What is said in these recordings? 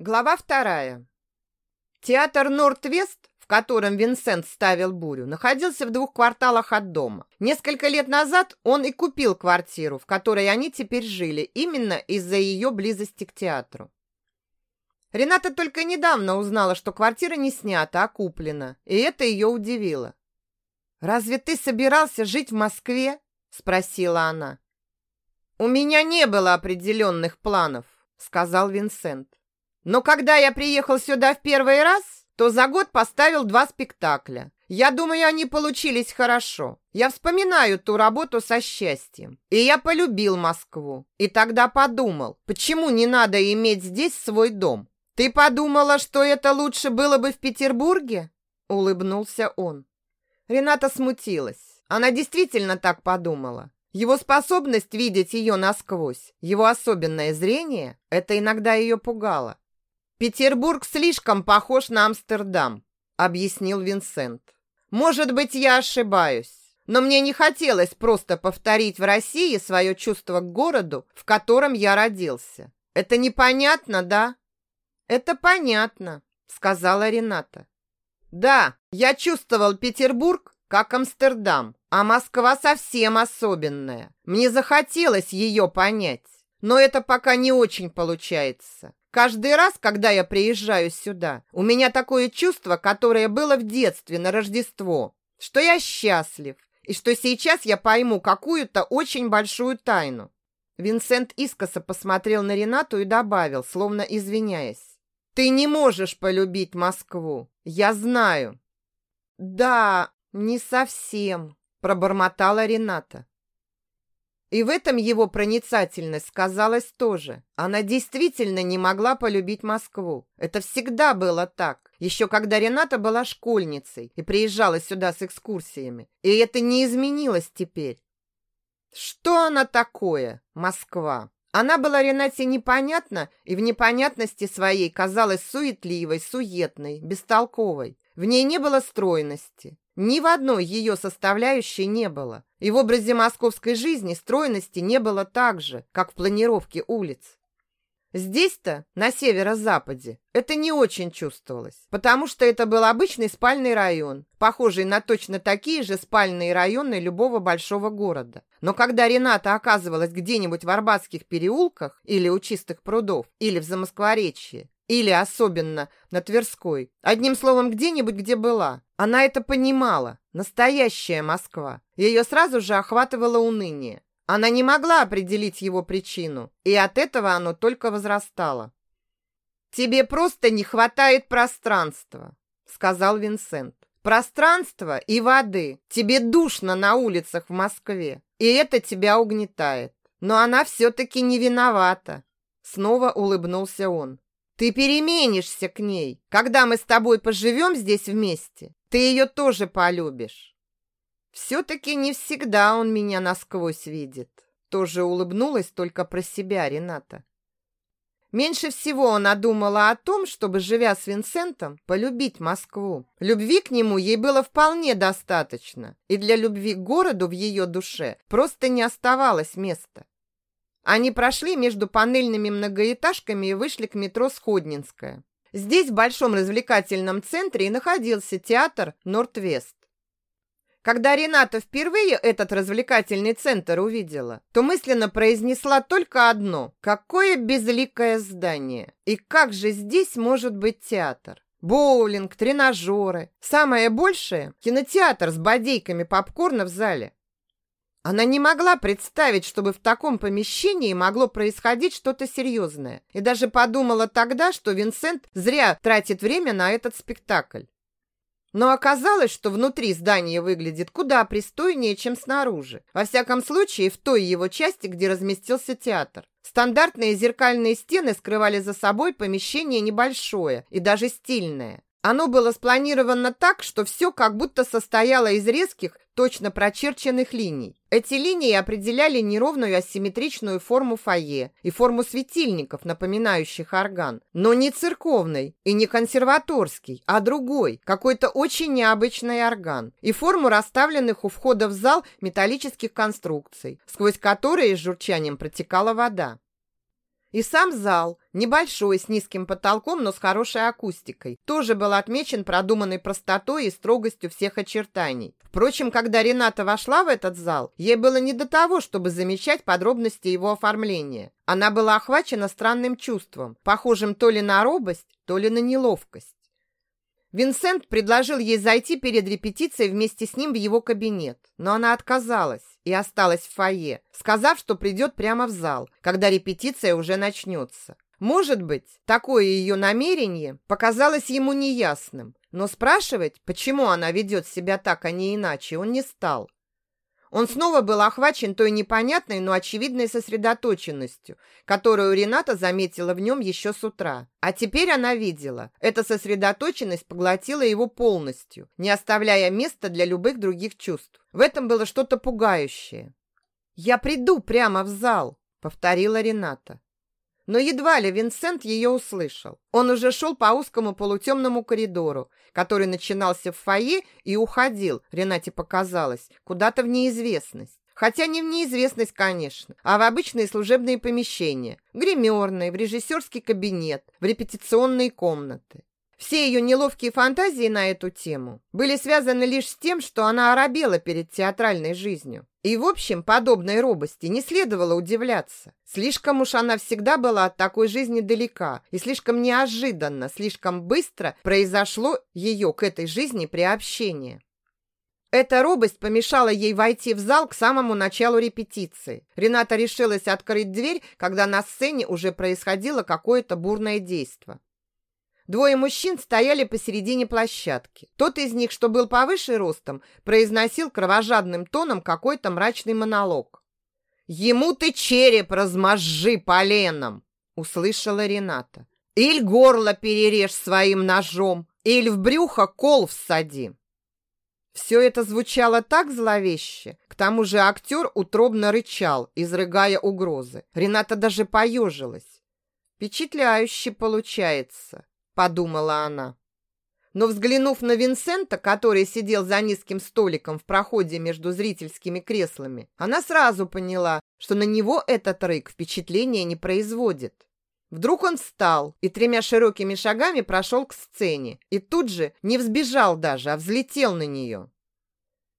Глава вторая. Театр Норт-Вест, в котором Винсент ставил бурю, находился в двух кварталах от дома. Несколько лет назад он и купил квартиру, в которой они теперь жили, именно из-за ее близости к театру. Рената только недавно узнала, что квартира не снята, а куплена, и это ее удивило. «Разве ты собирался жить в Москве?» – спросила она. «У меня не было определенных планов», – сказал Винсент. Но когда я приехал сюда в первый раз, то за год поставил два спектакля. Я думаю, они получились хорошо. Я вспоминаю ту работу со счастьем. И я полюбил Москву. И тогда подумал, почему не надо иметь здесь свой дом? Ты подумала, что это лучше было бы в Петербурге? Улыбнулся он. Рената смутилась. Она действительно так подумала. Его способность видеть ее насквозь, его особенное зрение, это иногда ее пугало. «Петербург слишком похож на Амстердам», — объяснил Винсент. «Может быть, я ошибаюсь, но мне не хотелось просто повторить в России свое чувство к городу, в котором я родился. Это непонятно, да?» «Это понятно», — сказала Рената. «Да, я чувствовал Петербург как Амстердам, а Москва совсем особенная. Мне захотелось ее понять, но это пока не очень получается. Каждый раз, когда я приезжаю сюда, у меня такое чувство, которое было в детстве на Рождество, что я счастлив и что сейчас я пойму какую-то очень большую тайну. Винсент искоса посмотрел на Ренату и добавил, словно извиняясь. «Ты не можешь полюбить Москву, я знаю». «Да, не совсем», – пробормотала Рената. И в этом его проницательность сказалась тоже. Она действительно не могла полюбить Москву. Это всегда было так. Еще когда Рената была школьницей и приезжала сюда с экскурсиями. И это не изменилось теперь. Что она такое, Москва? Она была Ренате непонятна и в непонятности своей казалась суетливой, суетной, бестолковой. В ней не было стройности. Ни в одной ее составляющей не было. И в образе московской жизни стройности не было так же, как в планировке улиц. Здесь-то, на северо-западе, это не очень чувствовалось, потому что это был обычный спальный район, похожий на точно такие же спальные районы любого большого города. Но когда Рената оказывалась где-нибудь в Арбатских переулках или у Чистых прудов, или в Замоскворечье, или особенно на Тверской. Одним словом, где-нибудь, где была. Она это понимала. Настоящая Москва. Ее сразу же охватывало уныние. Она не могла определить его причину, и от этого оно только возрастало. «Тебе просто не хватает пространства», — сказал Винсент. «Пространства и воды. Тебе душно на улицах в Москве, и это тебя угнетает. Но она все-таки не виновата». Снова улыбнулся он. Ты переменишься к ней. Когда мы с тобой поживем здесь вместе, ты ее тоже полюбишь. Все-таки не всегда он меня насквозь видит. Тоже улыбнулась только про себя Рената. Меньше всего она думала о том, чтобы, живя с Винсентом, полюбить Москву. Любви к нему ей было вполне достаточно, и для любви к городу в ее душе просто не оставалось места. Они прошли между панельными многоэтажками и вышли к метро Сходнинская. Здесь, в большом развлекательном центре, и находился театр «Норт-Вест». Когда Рената впервые этот развлекательный центр увидела, то мысленно произнесла только одно – какое безликое здание! И как же здесь может быть театр? Боулинг, тренажеры. Самое большее – кинотеатр с бодейками попкорна в зале. Она не могла представить, чтобы в таком помещении могло происходить что-то серьезное. И даже подумала тогда, что Винсент зря тратит время на этот спектакль. Но оказалось, что внутри здание выглядит куда пристойнее, чем снаружи. Во всяком случае, в той его части, где разместился театр. Стандартные зеркальные стены скрывали за собой помещение небольшое и даже стильное. Оно было спланировано так, что все как будто состояло из резких, точно прочерченных линий. Эти линии определяли неровную асимметричную форму фойе и форму светильников, напоминающих орган, но не церковный и не консерваторский, а другой, какой-то очень необычный орган, и форму расставленных у входа в зал металлических конструкций, сквозь которые с журчанием протекала вода. И сам зал, небольшой, с низким потолком, но с хорошей акустикой, тоже был отмечен продуманной простотой и строгостью всех очертаний. Впрочем, когда Рената вошла в этот зал, ей было не до того, чтобы замечать подробности его оформления. Она была охвачена странным чувством, похожим то ли на робость, то ли на неловкость. Винсент предложил ей зайти перед репетицией вместе с ним в его кабинет, но она отказалась и осталась в фойе, сказав, что придет прямо в зал, когда репетиция уже начнется. Может быть, такое ее намерение показалось ему неясным, но спрашивать, почему она ведет себя так, а не иначе, он не стал. Он снова был охвачен той непонятной, но очевидной сосредоточенностью, которую Рената заметила в нем еще с утра. А теперь она видела, эта сосредоточенность поглотила его полностью, не оставляя места для любых других чувств. В этом было что-то пугающее. «Я приду прямо в зал», — повторила Рената. Но едва ли Винсент ее услышал. Он уже шел по узкому полутемному коридору, который начинался в фойе и уходил, Ренате показалось, куда-то в неизвестность. Хотя не в неизвестность, конечно, а в обычные служебные помещения, гримерные, в режиссерский кабинет, в репетиционные комнаты. Все ее неловкие фантазии на эту тему были связаны лишь с тем, что она оробела перед театральной жизнью. И, в общем, подобной робости не следовало удивляться. Слишком уж она всегда была от такой жизни далека, и слишком неожиданно, слишком быстро произошло ее к этой жизни приобщение. Эта робость помешала ей войти в зал к самому началу репетиции. Рената решилась открыть дверь, когда на сцене уже происходило какое-то бурное действие. Двое мужчин стояли посередине площадки. Тот из них, что был повыше ростом, произносил кровожадным тоном какой-то мрачный монолог. «Ему ты череп размозжи поленом!» — услышала Рената. «Иль горло перережь своим ножом, иль в брюхо кол всади!» Все это звучало так зловеще. К тому же актер утробно рычал, изрыгая угрозы. Рената даже поежилась. Впечатляюще получается подумала она. Но взглянув на Винсента, который сидел за низким столиком в проходе между зрительскими креслами, она сразу поняла, что на него этот рык впечатления не производит. Вдруг он встал и тремя широкими шагами прошел к сцене и тут же не взбежал даже, а взлетел на нее.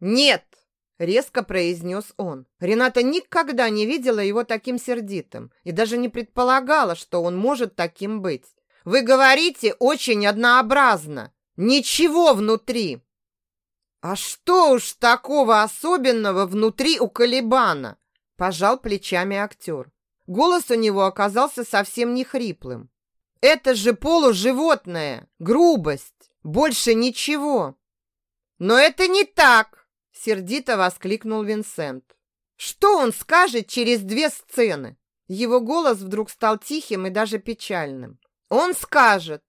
«Нет!» — резко произнес он. Рената никогда не видела его таким сердитым и даже не предполагала, что он может таким быть. Вы говорите очень однообразно. Ничего внутри. А что уж такого особенного внутри у Калибана? Пожал плечами актер. Голос у него оказался совсем не хриплым. Это же полуживотное, грубость, больше ничего. Но это не так, сердито воскликнул Винсент. Что он скажет через две сцены? Его голос вдруг стал тихим и даже печальным. Он скажет,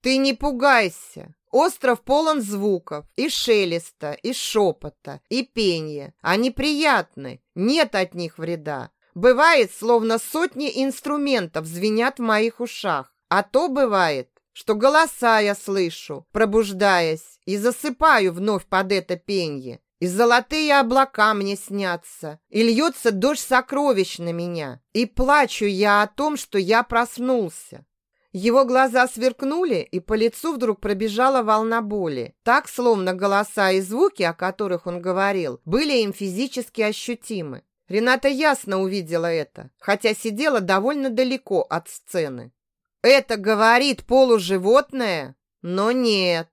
ты не пугайся, Остров полон звуков, и шелеста, и шепота, и пения. Они приятны, нет от них вреда. Бывает, словно сотни инструментов звенят в моих ушах. А то бывает, что голоса я слышу, пробуждаясь, и засыпаю вновь под это пенье. И золотые облака мне снятся, и льется дождь сокровищ на меня. И плачу я о том, что я проснулся. Его глаза сверкнули, и по лицу вдруг пробежала волна боли. Так, словно голоса и звуки, о которых он говорил, были им физически ощутимы. Рената ясно увидела это, хотя сидела довольно далеко от сцены. Это говорит полуживотное? Но нет.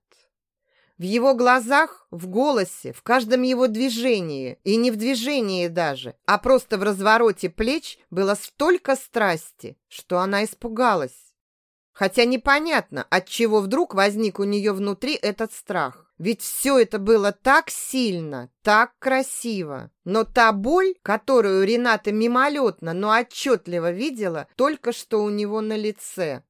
В его глазах, в голосе, в каждом его движении, и не в движении даже, а просто в развороте плеч было столько страсти, что она испугалась. Хотя непонятно, от чего вдруг возник у нее внутри этот страх. Ведь все это было так сильно, так красиво. Но та боль, которую Рената мимолетно, но отчетливо видела, только что у него на лице.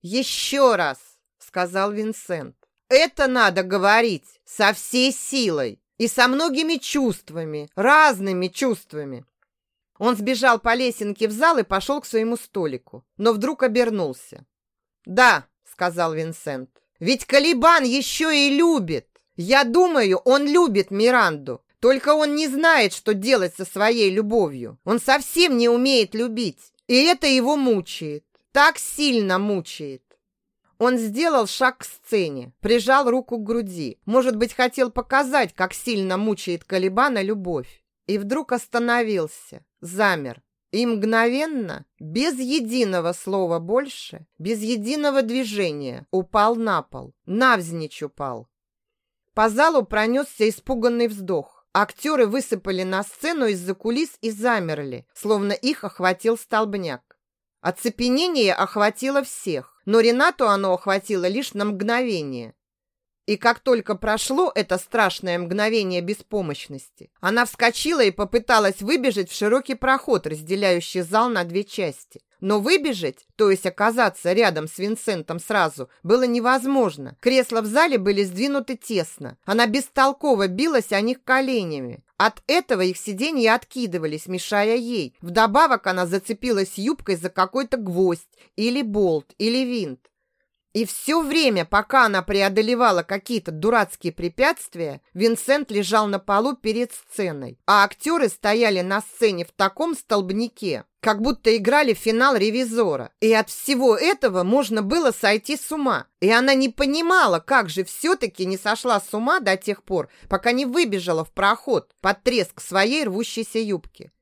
«Еще раз!» — сказал Винсент. «Это надо говорить со всей силой и со многими чувствами, разными чувствами». Он сбежал по лесенке в зал и пошел к своему столику, но вдруг обернулся. «Да», — сказал Винсент. «Ведь Калибан еще и любит. Я думаю, он любит Миранду. Только он не знает, что делать со своей любовью. Он совсем не умеет любить. И это его мучает. Так сильно мучает. Он сделал шаг к сцене, прижал руку к груди. Может быть, хотел показать, как сильно мучает Калибана любовь. И вдруг остановился, замер. И мгновенно, без единого слова больше, без единого движения, упал на пол. Навзничь упал. По залу пронесся испуганный вздох. Актеры высыпали на сцену из-за кулис и замерли, словно их охватил столбняк. Оцепенение охватило всех, но Ренату оно охватило лишь на мгновение. И как только прошло это страшное мгновение беспомощности, она вскочила и попыталась выбежать в широкий проход, разделяющий зал на две части. Но выбежать, то есть оказаться рядом с Винсентом сразу, было невозможно. Кресла в зале были сдвинуты тесно. Она бестолково билась о них коленями. От этого их сиденья откидывались, мешая ей. Вдобавок она зацепилась юбкой за какой-то гвоздь или болт, или винт. И все время, пока она преодолевала какие-то дурацкие препятствия, Винсент лежал на полу перед сценой, а актеры стояли на сцене в таком столбнике, как будто играли финал «Ревизора». И от всего этого можно было сойти с ума. И она не понимала, как же все-таки не сошла с ума до тех пор, пока не выбежала в проход под треск своей рвущейся юбки.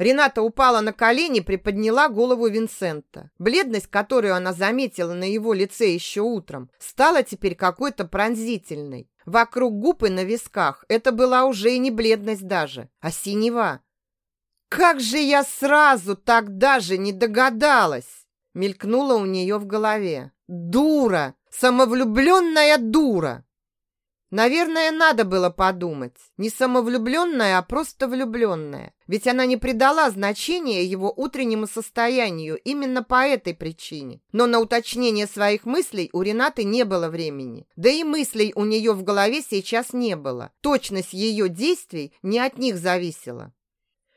Рената упала на колени, приподняла голову Винсента. Бледность, которую она заметила на его лице еще утром, стала теперь какой-то пронзительной. Вокруг губ и на висках это была уже и не бледность даже, а синева. «Как же я сразу тогда же не догадалась!» мелькнула у нее в голове. «Дура! Самовлюбленная дура!» Наверное, надо было подумать. Не самовлюбленная, а просто влюбленная. Ведь она не придала значения его утреннему состоянию именно по этой причине. Но на уточнение своих мыслей у Ренаты не было времени. Да и мыслей у нее в голове сейчас не было. Точность ее действий не от них зависела.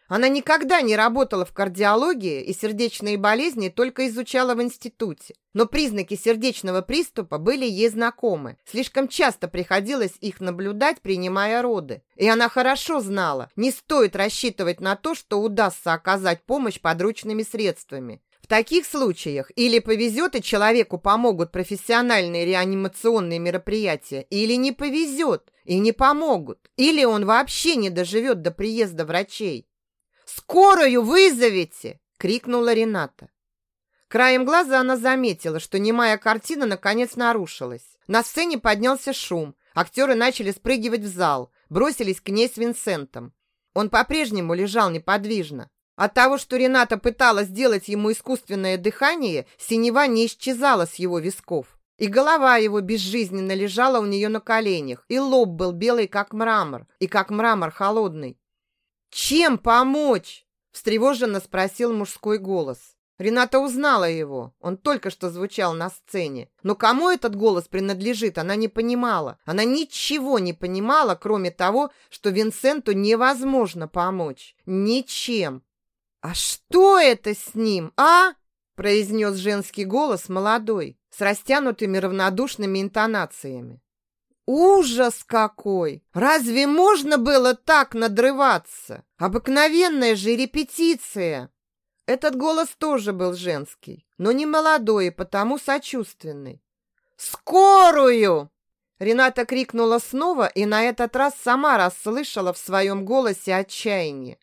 Она никогда не работала в кардиологии и сердечные болезни только изучала в институте. Но признаки сердечного приступа были ей знакомы. Слишком часто приходилось их наблюдать, принимая роды. И она хорошо знала, не стоит рассчитывать на то, что удастся оказать помощь подручными средствами. В таких случаях или повезет, и человеку помогут профессиональные реанимационные мероприятия, или не повезет, и не помогут, или он вообще не доживет до приезда врачей. «Скорую вызовите!» — крикнула Рената. Краем глаза она заметила, что немая картина наконец нарушилась. На сцене поднялся шум. Актеры начали спрыгивать в зал, бросились к ней с Винсентом. Он по-прежнему лежал неподвижно. От того, что Рената пыталась сделать ему искусственное дыхание, синева не исчезала с его висков. И голова его безжизненно лежала у нее на коленях, и лоб был белый, как мрамор, и как мрамор холодный. «Чем помочь?» – встревоженно спросил мужской голос. Рената узнала его. Он только что звучал на сцене. Но кому этот голос принадлежит, она не понимала. Она ничего не понимала, кроме того, что Винсенту невозможно помочь. Ничем. «А что это с ним, а?» произнес женский голос молодой, с растянутыми равнодушными интонациями. Ужас какой! Разве можно было так надрываться? Обыкновенная же репетиция. Этот голос тоже был женский, но не молодой и потому сочувственный. «Скорую!» Рената крикнула снова и на этот раз сама расслышала в своем голосе отчаяние.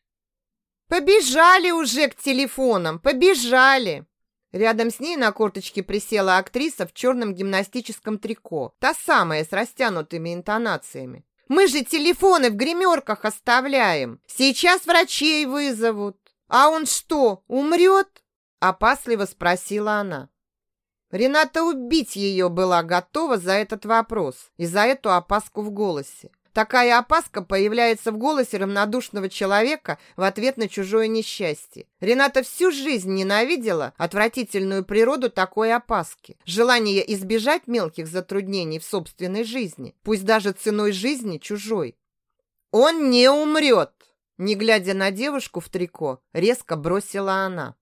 «Побежали уже к телефонам, побежали!» Рядом с ней на корточке присела актриса в черном гимнастическом трико, та самая с растянутыми интонациями. «Мы же телефоны в гримерках оставляем. Сейчас врачей вызовут. А он что, умрет?» Опасливо спросила она. Рената убить ее была готова за этот вопрос и за эту опаску в голосе. Такая опаска появляется в голосе равнодушного человека в ответ на чужое несчастье. Рената всю жизнь ненавидела отвратительную природу такой опаски. Желание избежать мелких затруднений в собственной жизни, пусть даже ценой жизни чужой. «Он не умрет!» Не глядя на девушку в трико, резко бросила она.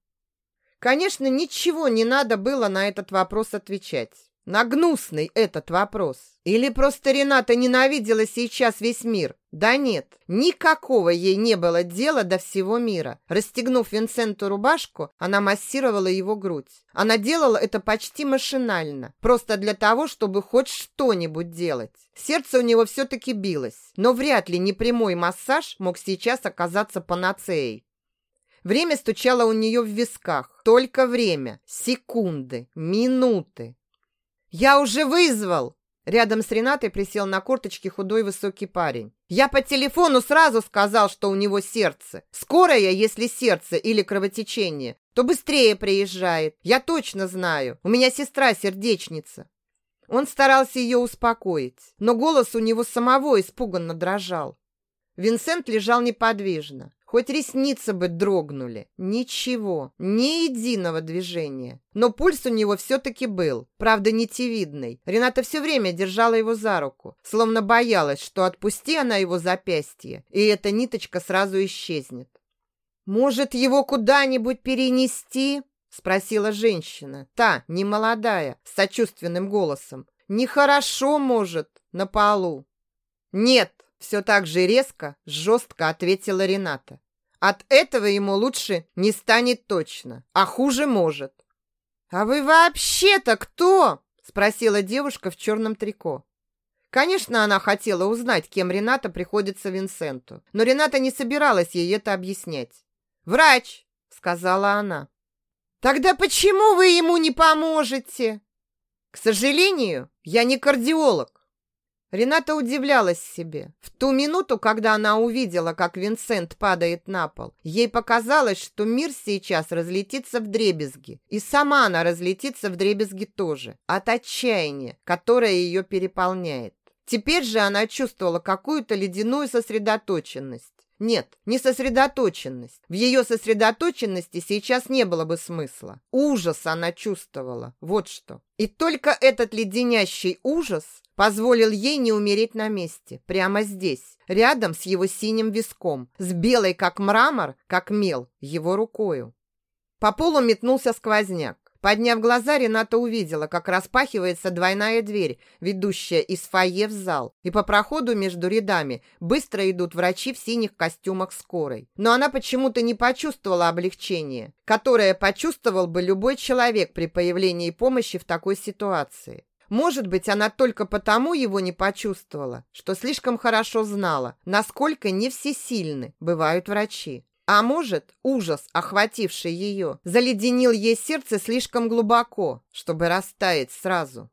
Конечно, ничего не надо было на этот вопрос отвечать. На гнусный этот вопрос. Или просто Рената ненавидела сейчас весь мир? Да нет, никакого ей не было дела до всего мира. Расстегнув Винсенту рубашку, она массировала его грудь. Она делала это почти машинально, просто для того, чтобы хоть что-нибудь делать. Сердце у него все-таки билось, но вряд ли непрямой массаж мог сейчас оказаться панацеей. Время стучало у нее в висках. Только время. Секунды. Минуты. «Я уже вызвал!» Рядом с Ренатой присел на корточки худой высокий парень. «Я по телефону сразу сказал, что у него сердце. Скорая, если сердце или кровотечение, то быстрее приезжает. Я точно знаю. У меня сестра сердечница». Он старался ее успокоить, но голос у него самого испуганно дрожал. Винсент лежал неподвижно. Хоть ресницы бы дрогнули. Ничего, ни единого движения. Но пульс у него все-таки был, правда, нитевидный. Рената все время держала его за руку, словно боялась, что отпусти она его запястье, и эта ниточка сразу исчезнет. «Может, его куда-нибудь перенести?» спросила женщина, та, немолодая, с сочувственным голосом. «Нехорошо, может, на полу». «Нет», все так же резко, жестко ответила Рената. От этого ему лучше не станет точно, а хуже может. «А вы вообще-то кто?» спросила девушка в черном трико. Конечно, она хотела узнать, кем Рената приходится Винсенту, но Рената не собиралась ей это объяснять. «Врач!» — сказала она. «Тогда почему вы ему не поможете?» «К сожалению, я не кардиолог. Рената удивлялась себе. В ту минуту, когда она увидела, как Винсент падает на пол, ей показалось, что мир сейчас разлетится в дребезги. И сама она разлетится в дребезги тоже. От отчаяния, которое ее переполняет. Теперь же она чувствовала какую-то ледяную сосредоточенность. Нет, не сосредоточенность. В ее сосредоточенности сейчас не было бы смысла. Ужас она чувствовала. Вот что. И только этот леденящий ужас позволил ей не умереть на месте, прямо здесь, рядом с его синим виском, с белой, как мрамор, как мел, его рукою. По полу метнулся сквозняк. Подняв глаза, Рената увидела, как распахивается двойная дверь, ведущая из фойе в зал, и по проходу между рядами быстро идут врачи в синих костюмах скорой. Но она почему-то не почувствовала облегчения, которое почувствовал бы любой человек при появлении помощи в такой ситуации. Может быть, она только потому его не почувствовала, что слишком хорошо знала, насколько не всесильны бывают врачи. А может, ужас, охвативший ее, заледенил ей сердце слишком глубоко, чтобы растаять сразу.